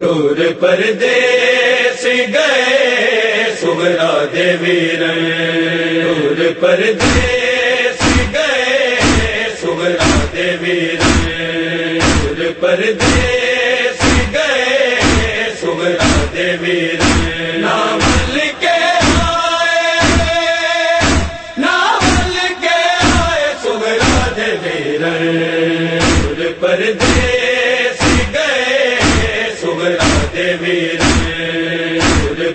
دور پردیس گئے سگرا دیوی دور پردیس گئے سگرا دیوی پردیس گئے سگرا دیوی نام کے آئے نام کے آئے سگرا دیوی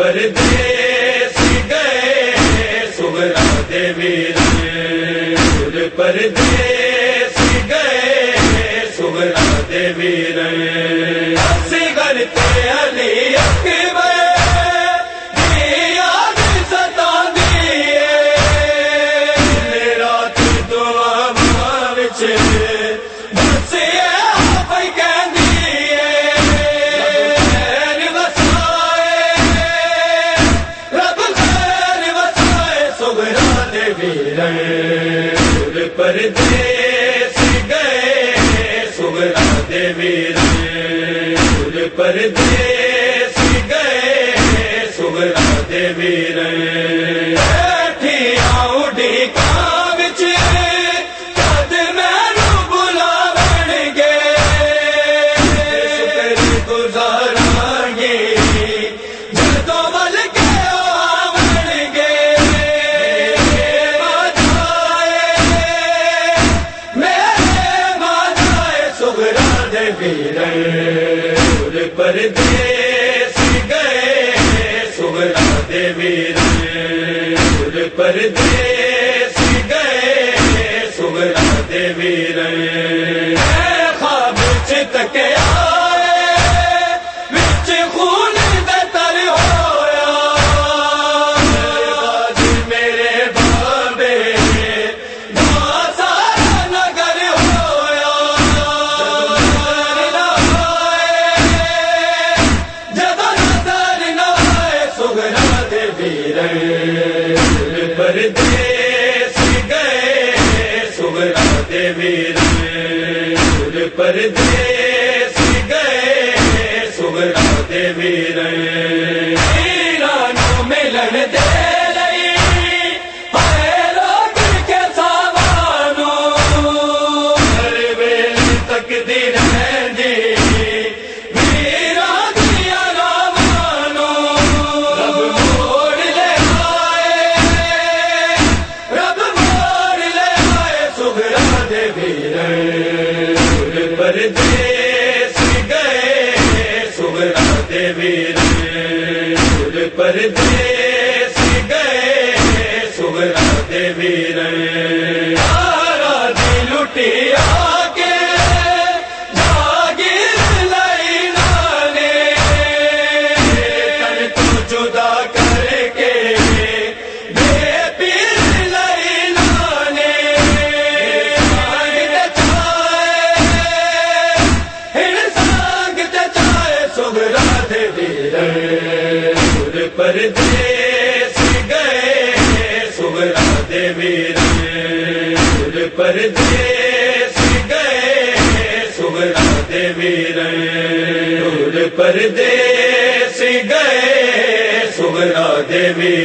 پردیس گئے سگرا دیوی دور پردیس گئے سگرا دیوی سگرتے علی اکبر پردیس گئے سگرا دیوی دور پردیس گئے سگرا دیوی اڈی سگرا پردیس گئے سگرا دیوی دور پردیس گئے سگرا دیوی خواب پردیس گئے سگرا دے میرے پردیس گئے سگرا دیوی دور پردیس گئے سگرا دیوی پردیس گئے سگرا دیوی دور پردیس گئے سگرا دیوی دور پردیس گئے سگرا دیوی